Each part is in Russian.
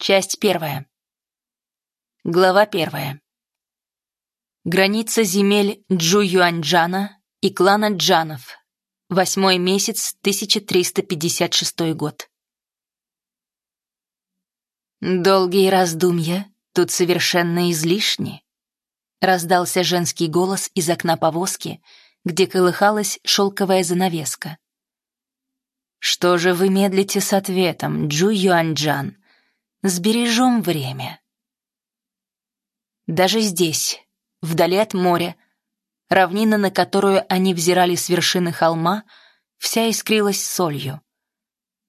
Часть первая. Глава первая. Граница земель Джу-Юаньджана и клана Джанов. Восьмой месяц, 1356 год. «Долгие раздумья тут совершенно излишни», — раздался женский голос из окна повозки, где колыхалась шелковая занавеска. «Что же вы медлите с ответом, Джу Юаньджан? Сбережем время». Даже здесь, вдали от моря, равнина, на которую они взирали с вершины холма, вся искрилась солью.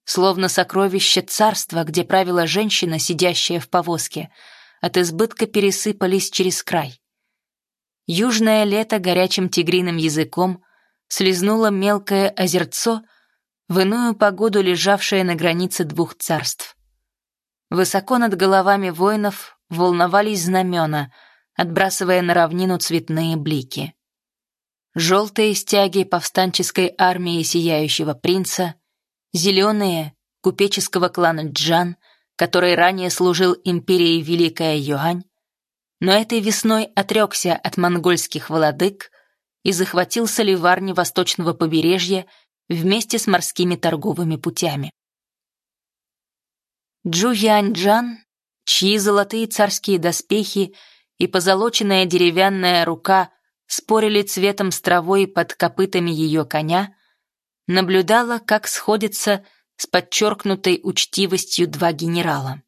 Словно сокровище царства, где правила женщина, сидящая в повозке, от избытка пересыпались через край. Южное лето горячим тигриным языком слезнуло мелкое озерцо — в иную погоду лежавшее на границе двух царств. Высоко над головами воинов волновались знамена, отбрасывая на равнину цветные блики. Желтые стяги повстанческой армии Сияющего Принца, зеленые — купеческого клана Джан, который ранее служил империи Великая Юань, но этой весной отрекся от монгольских владык и захватил соливарни восточного побережья вместе с морскими торговыми путями. Джу Янь-Джан, чьи золотые царские доспехи и позолоченная деревянная рука спорили цветом с травой под копытами ее коня, наблюдала, как сходятся с подчеркнутой учтивостью два генерала.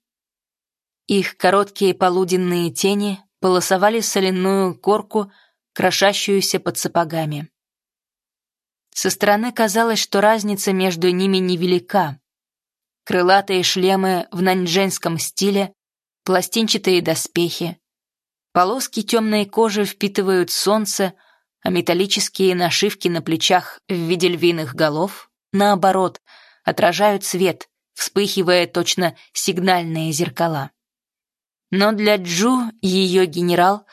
Их короткие полуденные тени полосовали соляную корку, крошащуюся под сапогами. Со стороны казалось, что разница между ними невелика. Крылатые шлемы в наньчжэнском стиле, пластинчатые доспехи. Полоски темной кожи впитывают солнце, а металлические нашивки на плечах в виде львиных голов, наоборот, отражают свет, вспыхивая точно сигнальные зеркала. Но для Джу ее генерал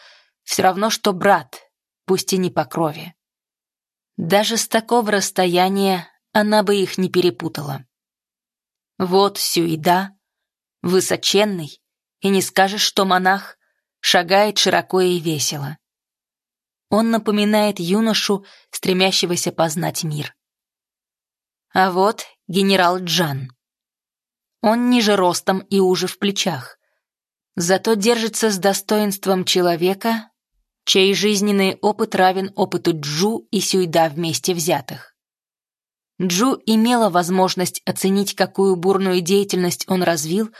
все равно, что брат, пусть и не по крови. Даже с такого расстояния она бы их не перепутала. Вот Сюида, высоченный, и не скажешь, что монах, шагает широко и весело. Он напоминает юношу, стремящегося познать мир. А вот генерал Джан. Он ниже ростом и уже в плечах, зато держится с достоинством человека, чей жизненный опыт равен опыту Джу и Сюйда вместе взятых. Джу имела возможность оценить, какую бурную деятельность он развил,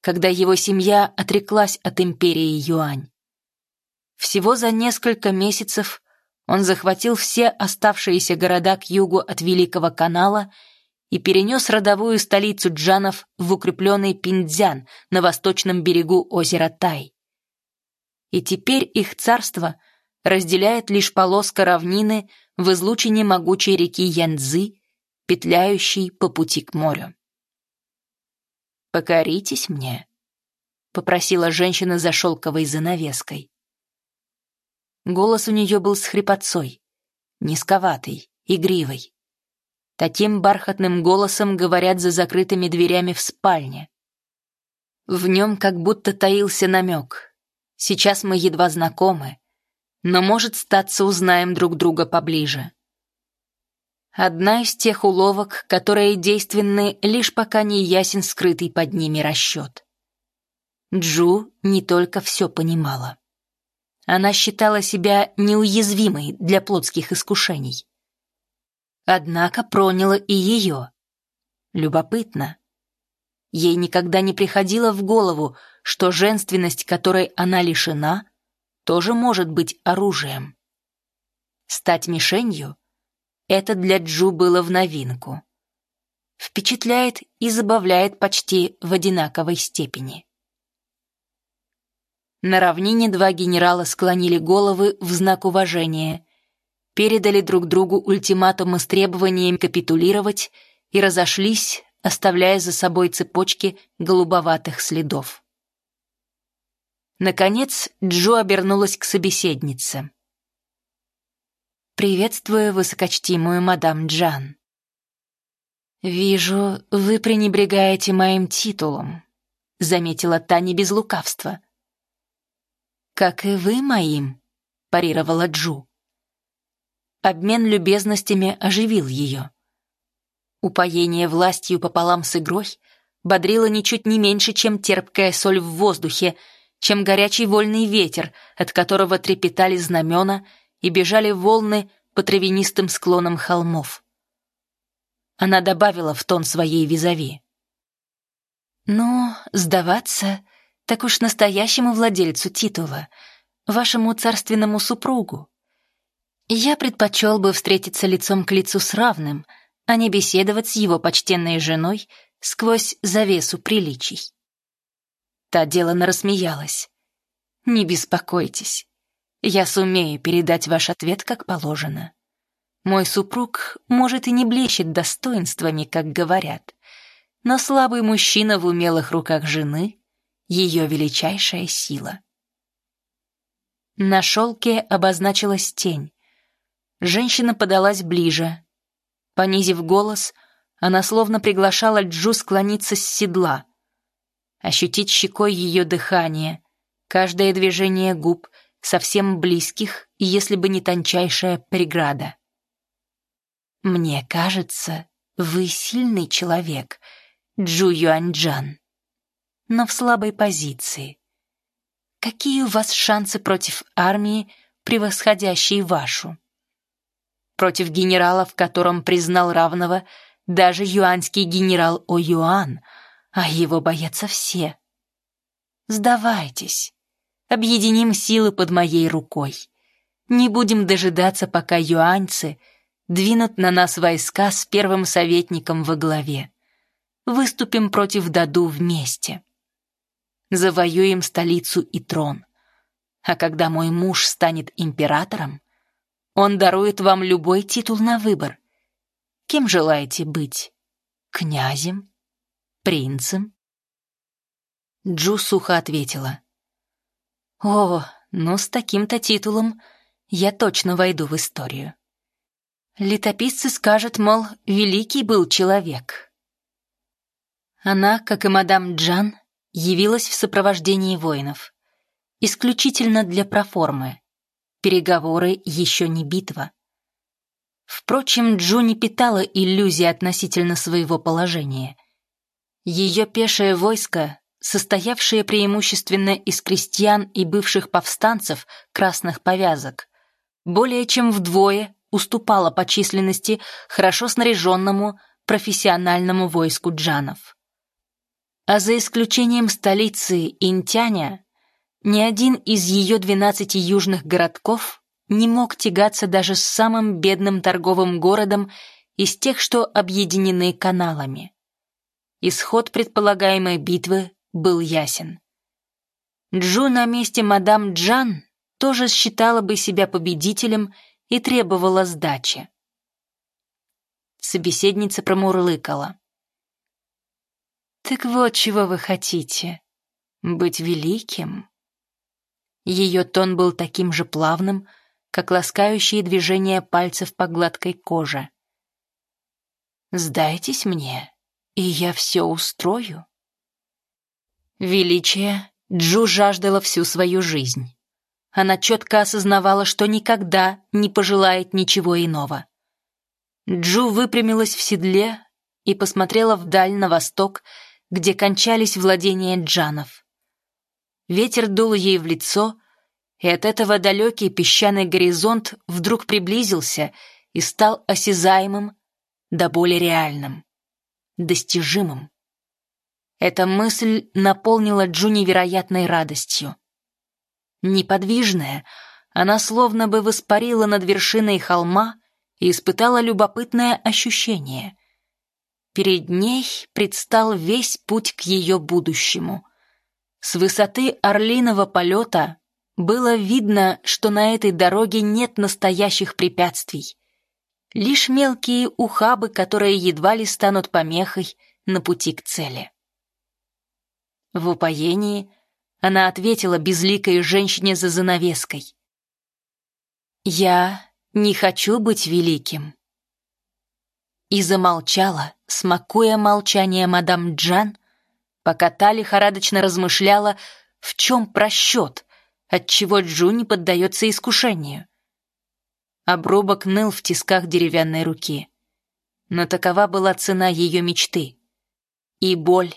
когда его семья отреклась от империи Юань. Всего за несколько месяцев он захватил все оставшиеся города к югу от Великого канала и перенес родовую столицу джанов в укрепленный Пиндзян на восточном берегу озера Тай и теперь их царство разделяет лишь полоска равнины в излучине могучей реки Янцзы, петляющей по пути к морю. «Покоритесь мне», — попросила женщина за шелковой занавеской. Голос у нее был с хрипотцой, низковатый, игривый. Таким бархатным голосом говорят за закрытыми дверями в спальне. В нем как будто таился намек — Сейчас мы едва знакомы, но, может, статься, узнаем друг друга поближе. Одна из тех уловок, которые действенны, лишь пока не ясен скрытый под ними расчет. Джу не только все понимала. Она считала себя неуязвимой для плотских искушений. Однако проняло и ее. Любопытно. Ей никогда не приходило в голову, что женственность, которой она лишена, тоже может быть оружием. Стать мишенью — это для Джу было в новинку. Впечатляет и забавляет почти в одинаковой степени. На равнине два генерала склонили головы в знак уважения, передали друг другу ультиматумы с требованием капитулировать и разошлись, оставляя за собой цепочки голубоватых следов. Наконец Джо обернулась к собеседнице. «Приветствую высокочтимую мадам Джан. Вижу, вы пренебрегаете моим титулом. заметила Таня без лукавства. «Как и вы моим», — парировала Джу. Обмен любезностями оживил ее. Упоение властью пополам с игрой бодрило ничуть не меньше, чем терпкая соль в воздухе, чем горячий вольный ветер, от которого трепетали знамена и бежали волны по травянистым склонам холмов. Она добавила в тон своей визави. «Ну, сдаваться, так уж настоящему владельцу титула, вашему царственному супругу. Я предпочел бы встретиться лицом к лицу с равным, а не беседовать с его почтенной женой сквозь завесу приличий». Та делано рассмеялась. «Не беспокойтесь, я сумею передать ваш ответ как положено. Мой супруг, может, и не блещет достоинствами, как говорят, но слабый мужчина в умелых руках жены — ее величайшая сила. На шелке обозначилась тень. Женщина подалась ближе. Понизив голос, она словно приглашала Джу склониться с седла, ощутить щекой ее дыхание, каждое движение губ, совсем близких, если бы не тончайшая преграда. «Мне кажется, вы сильный человек, Джу Юаньджан, но в слабой позиции. Какие у вас шансы против армии, превосходящей вашу? Против генерала, в котором признал равного даже юаньский генерал О Юан, а его боятся все. Сдавайтесь, объединим силы под моей рукой. Не будем дожидаться, пока юаньцы — двинут на нас войска с первым советником во главе. Выступим против Даду вместе. Завоюем столицу и трон. А когда мой муж станет императором, он дарует вам любой титул на выбор. Кем желаете быть? Князем? Принцем? Джу сухо ответила. «О, ну с таким-то титулом я точно войду в историю». Летописцы скажут, мол, великий был человек. Она, как и мадам Джан, явилась в сопровождении воинов. Исключительно для проформы. Переговоры еще не битва. Впрочем, Джу не питала иллюзий относительно своего положения. Ее пешее войско, состоявшее преимущественно из крестьян и бывших повстанцев красных повязок, более чем вдвое уступала по численности хорошо снаряженному профессиональному войску джанов. А за исключением столицы Интяня, ни один из ее 12 южных городков не мог тягаться даже с самым бедным торговым городом из тех, что объединены каналами. Исход предполагаемой битвы был ясен. Джу на месте мадам Джан тоже считала бы себя победителем и требовала сдачи. Собеседница промурлыкала. «Так вот чего вы хотите? Быть великим?» Ее тон был таким же плавным, как ласкающие движения пальцев по гладкой коже. «Сдайтесь мне, и я все устрою». Величие Джу жаждала всю свою жизнь. Она четко осознавала, что никогда не пожелает ничего иного. Джу выпрямилась в седле и посмотрела вдаль на восток, где кончались владения джанов. Ветер дул ей в лицо, и от этого далекий песчаный горизонт вдруг приблизился и стал осязаемым, да более реальным, достижимым. Эта мысль наполнила Джу невероятной радостью. Неподвижная, она словно бы воспарила над вершиной холма и испытала любопытное ощущение. Перед ней предстал весь путь к ее будущему. С высоты орлиного полета было видно, что на этой дороге нет настоящих препятствий. Лишь мелкие ухабы, которые едва ли станут помехой на пути к цели. В упоении она ответила безликой женщине за занавеской. «Я не хочу быть великим». И замолчала, смакуя молчание мадам Джан, пока та лихорадочно размышляла, в чем просчет, отчего Джу не поддается искушению. Обрубок ныл в тисках деревянной руки. Но такова была цена ее мечты. И боль,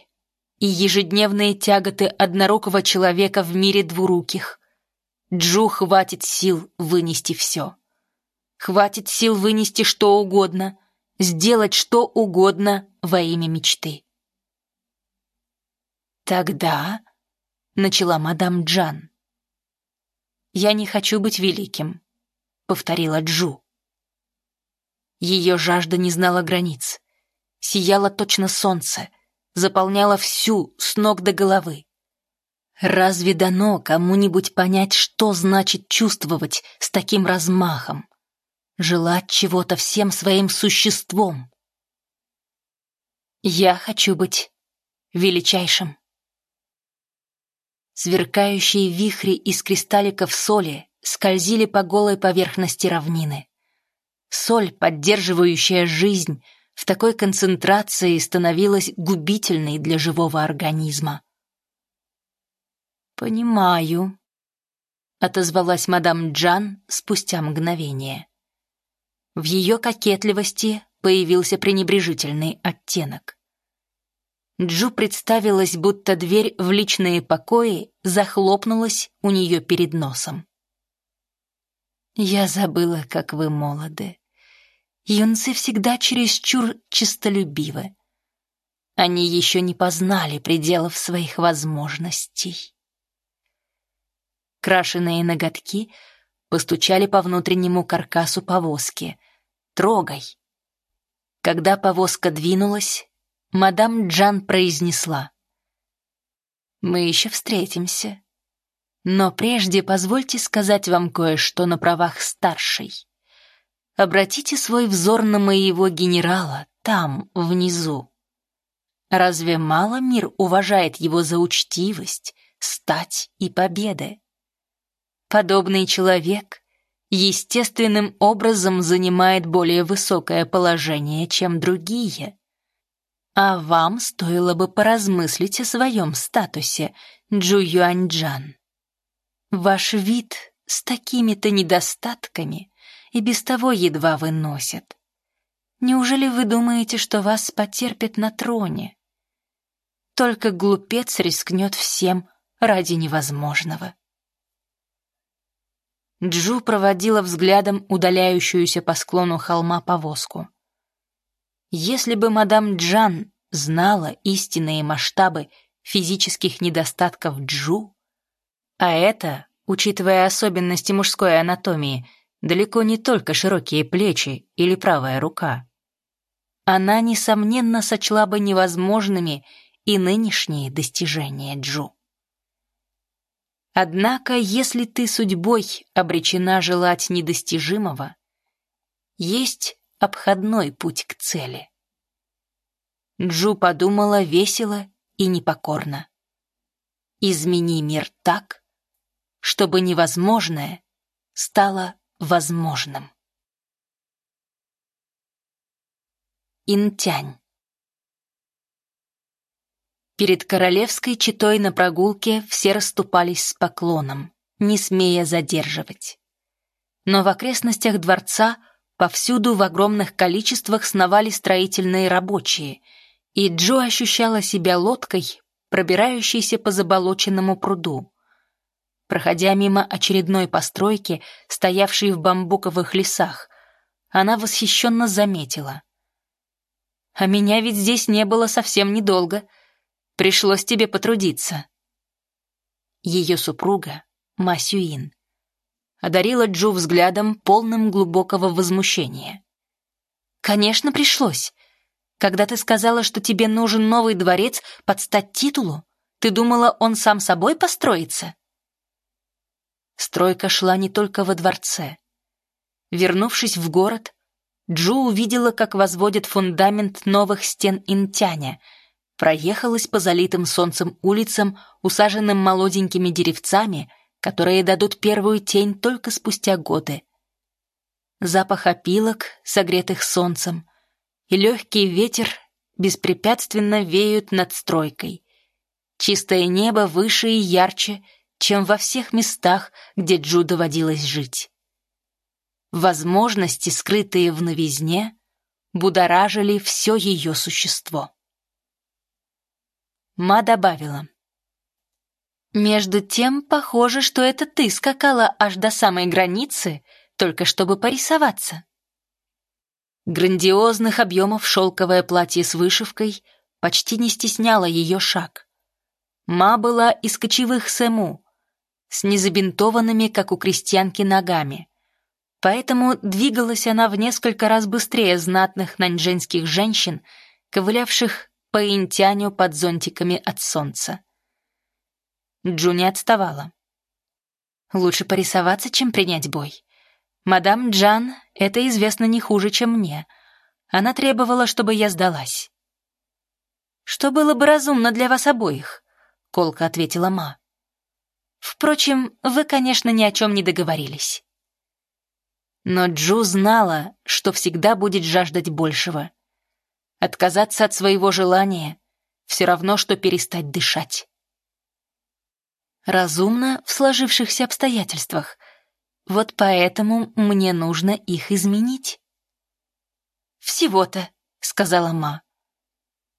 и ежедневные тяготы однорукого человека в мире двуруких. Джу хватит сил вынести все. Хватит сил вынести что угодно, сделать что угодно во имя мечты. «Тогда...» — начала мадам Джан. «Я не хочу быть великим», — повторила Джу. Ее жажда не знала границ. Сияла точно солнце, заполняла всю, с ног до головы. Разве дано кому-нибудь понять, что значит чувствовать с таким размахом? Желать чего-то всем своим существом? Я хочу быть величайшим. Сверкающие вихри из кристалликов соли скользили по голой поверхности равнины. Соль, поддерживающая жизнь, в такой концентрации становилась губительной для живого организма. «Понимаю», — отозвалась мадам Джан спустя мгновение. В ее кокетливости появился пренебрежительный оттенок. Джу представилась, будто дверь в личные покои захлопнулась у нее перед носом. «Я забыла, как вы молоды. Юнцы всегда чересчур чистолюбивы. Они еще не познали пределов своих возможностей». Крашеные ноготки постучали по внутреннему каркасу повозки. «Трогай!» Когда повозка двинулась, мадам Джан произнесла. «Мы еще встретимся. Но прежде позвольте сказать вам кое-что на правах старшей. Обратите свой взор на моего генерала там, внизу. Разве мало мир уважает его за учтивость, стать и победы? Подобный человек естественным образом занимает более высокое положение, чем другие. А вам стоило бы поразмыслить о своем статусе, Джу Юаньджан. Ваш вид с такими-то недостатками и без того едва выносит. Неужели вы думаете, что вас потерпят на троне? Только глупец рискнет всем ради невозможного. Джу проводила взглядом удаляющуюся по склону холма повозку. Если бы мадам Джан знала истинные масштабы физических недостатков Джу, а это, учитывая особенности мужской анатомии, далеко не только широкие плечи или правая рука, она, несомненно, сочла бы невозможными и нынешние достижения Джу. Однако, если ты судьбой обречена желать недостижимого, есть обходной путь к цели. Джу подумала весело и непокорно. Измени мир так, чтобы невозможное стало возможным. Интянь Перед королевской четой на прогулке все расступались с поклоном, не смея задерживать. Но в окрестностях дворца повсюду в огромных количествах сновали строительные рабочие, и Джо ощущала себя лодкой, пробирающейся по заболоченному пруду. Проходя мимо очередной постройки, стоявшей в бамбуковых лесах, она восхищенно заметила. «А меня ведь здесь не было совсем недолго», Пришлось тебе потрудиться». Ее супруга, Масюин, одарила Джу взглядом, полным глубокого возмущения. «Конечно, пришлось. Когда ты сказала, что тебе нужен новый дворец под стать титулу, ты думала, он сам собой построится?» Стройка шла не только во дворце. Вернувшись в город, Джу увидела, как возводят фундамент новых стен Интяня — проехалась по залитым солнцем улицам, усаженным молоденькими деревцами, которые дадут первую тень только спустя годы. Запах опилок, согретых солнцем, и легкий ветер беспрепятственно веют над стройкой, Чистое небо выше и ярче, чем во всех местах, где Джу доводилось жить. Возможности, скрытые в новизне, будоражили все ее существо. Ма добавила. «Между тем, похоже, что это ты скакала аж до самой границы, только чтобы порисоваться». Грандиозных объемов шелковое платье с вышивкой почти не стесняло ее шаг. Ма была из кочевых сэму, с незабинтованными, как у крестьянки, ногами. Поэтому двигалась она в несколько раз быстрее знатных наньчжэнских женщин, ковылявших по интяню под зонтиками от солнца. Джу не отставала. Лучше порисоваться, чем принять бой. Мадам Джан это известно не хуже, чем мне. Она требовала, чтобы я сдалась. «Что было бы разумно для вас обоих», — колко ответила Ма. «Впрочем, вы, конечно, ни о чем не договорились». Но Джу знала, что всегда будет жаждать большего. Отказаться от своего желания — все равно, что перестать дышать. Разумно в сложившихся обстоятельствах. Вот поэтому мне нужно их изменить. «Всего-то», — сказала Ма.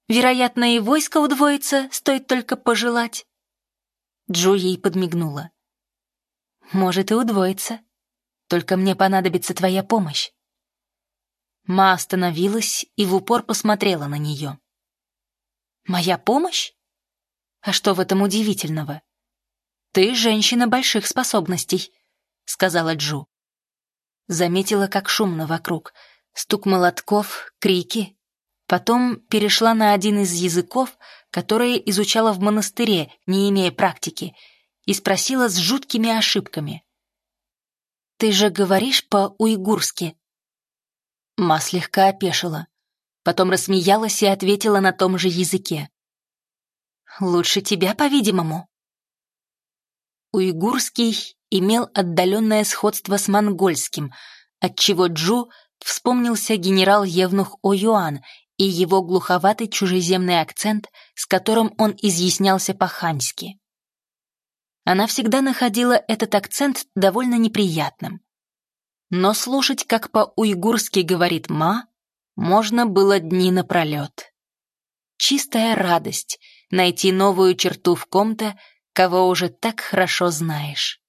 «Вероятно, и войско удвоится, стоит только пожелать». Джо ей подмигнула. «Может, и удвоится. Только мне понадобится твоя помощь». Ма остановилась и в упор посмотрела на нее. «Моя помощь? А что в этом удивительного? «Ты женщина больших способностей», — сказала Джу. Заметила, как шумно вокруг. Стук молотков, крики. Потом перешла на один из языков, которые изучала в монастыре, не имея практики, и спросила с жуткими ошибками. «Ты же говоришь по-уйгурски?» Ма слегка опешила. Потом рассмеялась и ответила на том же языке. «Лучше тебя, по-видимому». Уйгурский имел отдаленное сходство с монгольским, отчего Джу вспомнился генерал Евнух О'Юан и его глуховатый чужеземный акцент, с которым он изъяснялся по-ханьски. Она всегда находила этот акцент довольно неприятным. Но слушать, как по-уйгурски говорит Ма, можно было дни напролет. Чистая радость найти новую черту в ком-то, кого уже так хорошо знаешь.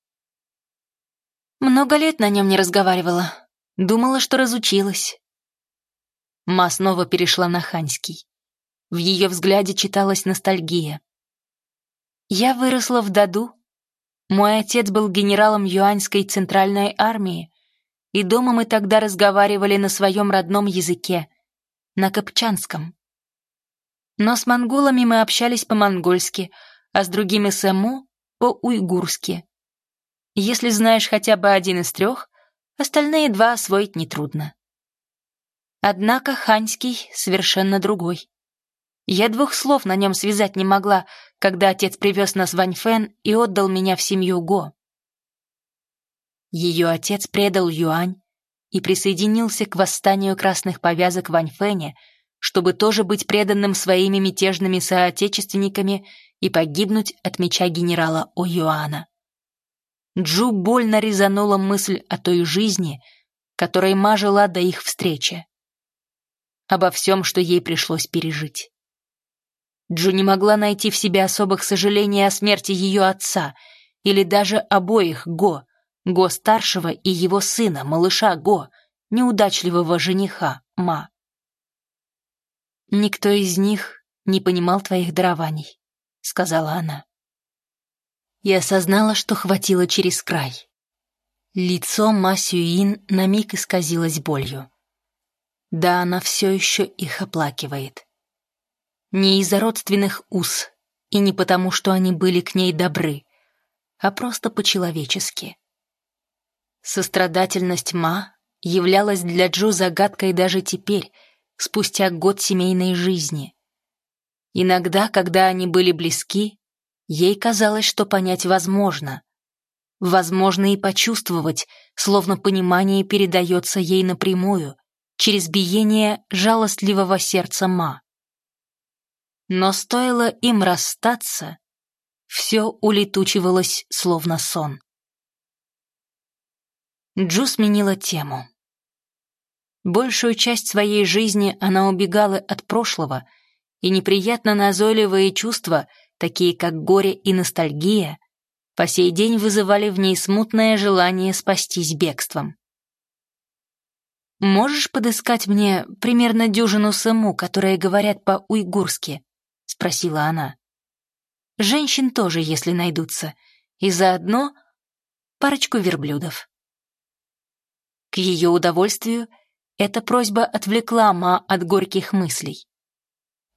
Много лет на нем не разговаривала. Думала, что разучилась. Ма снова перешла на ханьский. В ее взгляде читалась ностальгия. «Я выросла в Даду. Мой отец был генералом юаньской центральной армии, и дома мы тогда разговаривали на своем родном языке, на копчанском. Но с монголами мы общались по-монгольски — а с другими сэму по-уйгурски. Если знаешь хотя бы один из трех, остальные два освоить нетрудно. Однако ханьский совершенно другой. Я двух слов на нем связать не могла, когда отец привез нас в Аньфэн и отдал меня в семью Го. Ее отец предал Юань и присоединился к восстанию красных повязок в Аньфэне, чтобы тоже быть преданным своими мятежными соотечественниками и погибнуть от меча генерала О'Юана. Джу больно резанула мысль о той жизни, которой Ма жила до их встречи. Обо всем, что ей пришлось пережить. Джу не могла найти в себе особых сожалений о смерти ее отца или даже обоих Го, Го-старшего и его сына, малыша Го, неудачливого жениха Ма. Никто из них не понимал твоих дарований сказала она. И осознала, что хватило через край. Лицо Масюин на миг исказилось болью. Да, она все еще их оплакивает. Не из-за родственных уз, и не потому, что они были к ней добры, а просто по-человечески. Сострадательность Ма являлась для Джо загадкой даже теперь, спустя год семейной жизни. Иногда, когда они были близки, ей казалось, что понять возможно. Возможно и почувствовать, словно понимание передается ей напрямую, через биение жалостливого сердца Ма. Но стоило им расстаться, все улетучивалось, словно сон. Джу сменила тему. Большую часть своей жизни она убегала от прошлого, и неприятно назойливые чувства, такие как горе и ностальгия, по сей день вызывали в ней смутное желание спастись бегством. «Можешь подыскать мне примерно дюжину сэму, которые говорят по-уйгурски?» — спросила она. «Женщин тоже, если найдутся, и заодно парочку верблюдов». К ее удовольствию эта просьба отвлекла Ма от горьких мыслей.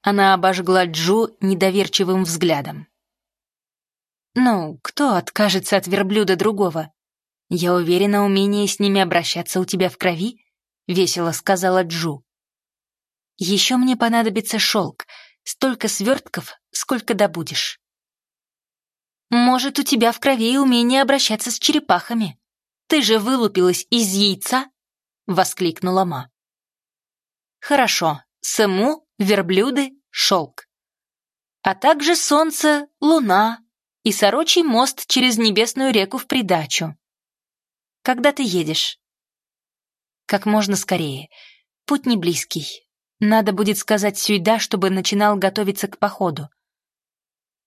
Она обожгла Джу недоверчивым взглядом. «Ну, кто откажется от верблюда другого? Я уверена, умение с ними обращаться у тебя в крови», — весело сказала Джу. «Еще мне понадобится шелк, столько свертков, сколько добудешь». «Может, у тебя в крови умение обращаться с черепахами? Ты же вылупилась из яйца?» — воскликнула Ма. «Хорошо, сэму, верблюды, шелк. А также солнце, луна, и сорочий мост через небесную реку в придачу. Когда ты едешь? Как можно скорее. Путь не близкий. Надо будет сказать Сюйда, чтобы начинал готовиться к походу.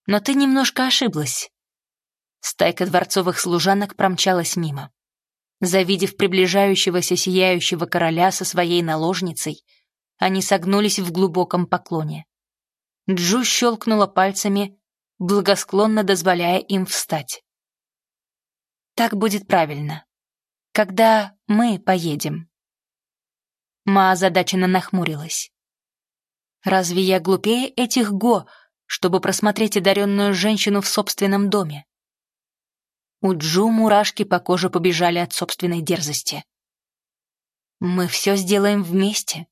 Но ты немножко ошиблась. Стайка дворцовых служанок промчалась мимо. Завидев приближающегося сияющего короля со своей наложницей, они согнулись в глубоком поклоне. Джу щелкнула пальцами, благосклонно дозволяя им встать. Так будет правильно. Когда мы поедем. Ма озадаченно нахмурилась. Разве я глупее этих Го, чтобы просмотреть одаренную женщину в собственном доме? У Джу мурашки по коже побежали от собственной дерзости. Мы все сделаем вместе.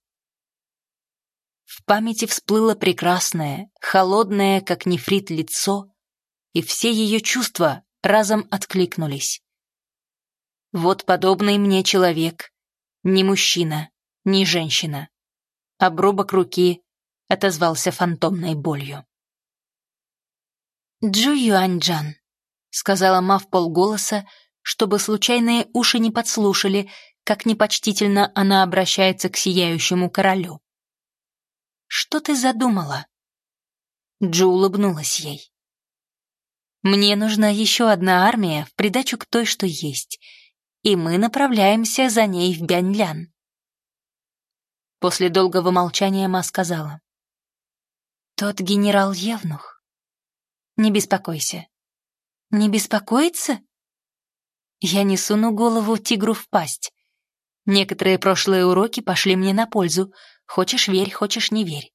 В памяти всплыло прекрасное, холодное, как нефрит, лицо, и все ее чувства разом откликнулись. Вот подобный мне человек, ни мужчина, ни женщина. Обрубок руки отозвался фантомной болью. «Джу Юаньджан», — сказала Ма в полголоса, чтобы случайные уши не подслушали, как непочтительно она обращается к сияющему королю. Что ты задумала?» Джо улыбнулась ей. «Мне нужна еще одна армия в придачу к той, что есть, и мы направляемся за ней в Бяньлян». После долгого молчания Ма сказала. «Тот генерал Евнух. Не беспокойся». «Не беспокоиться?» Я не суну голову тигру в пасть. Некоторые прошлые уроки пошли мне на пользу, Хочешь верь, хочешь не верь.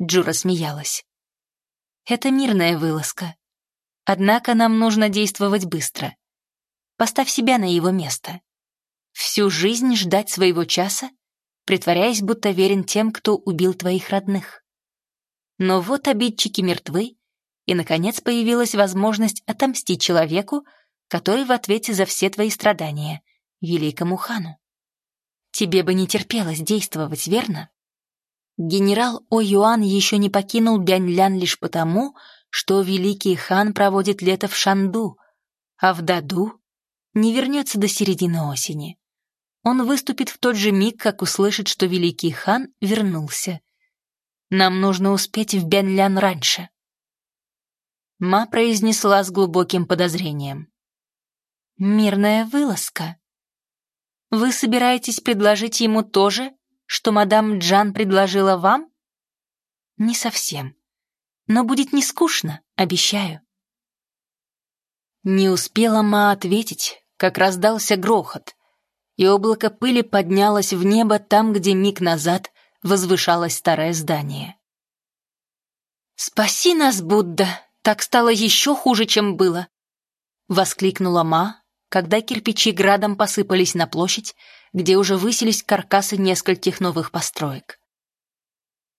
Джура смеялась. Это мирная вылазка. Однако нам нужно действовать быстро. Поставь себя на его место. Всю жизнь ждать своего часа, притворяясь, будто верен тем, кто убил твоих родных. Но вот обидчики мертвы, и, наконец, появилась возможность отомстить человеку, который в ответе за все твои страдания, великому хану. Тебе бы не терпелось действовать, верно? Генерал О Юан еще не покинул Бяньлян лишь потому, что великий хан проводит лето в Шанду, а в Даду не вернется до середины осени. Он выступит в тот же миг, как услышит, что великий хан вернулся. Нам нужно успеть в Бяньлян раньше. Ма произнесла с глубоким подозрением. «Мирная вылазка», вы собираетесь предложить ему то же, что мадам Джан предложила вам? Не совсем. Но будет не скучно, обещаю. Не успела Ма ответить, как раздался грохот, и облако пыли поднялось в небо там, где миг назад возвышалось старое здание. «Спаси нас, Будда! Так стало еще хуже, чем было!» — воскликнула Ма, когда кирпичи градом посыпались на площадь, где уже высились каркасы нескольких новых построек.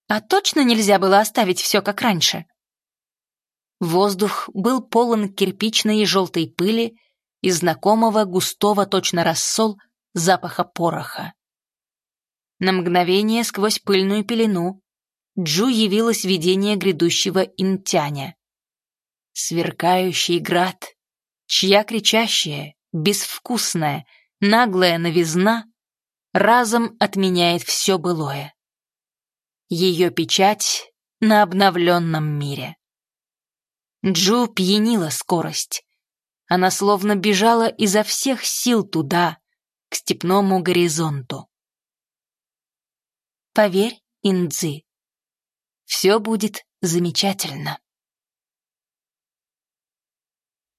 А точно нельзя было оставить все как раньше? Воздух был полон кирпичной и желтой пыли и знакомого густого точно рассол запаха пороха. На мгновение сквозь пыльную пелену Джу явилось видение грядущего интяня. Сверкающий град, чья кричащая, безвкусная, наглая новизна разом отменяет все былое. Ее печать на обновленном мире. Джу пьянила скорость. Она словно бежала изо всех сил туда, к степному горизонту. Поверь, Индзи, все будет замечательно.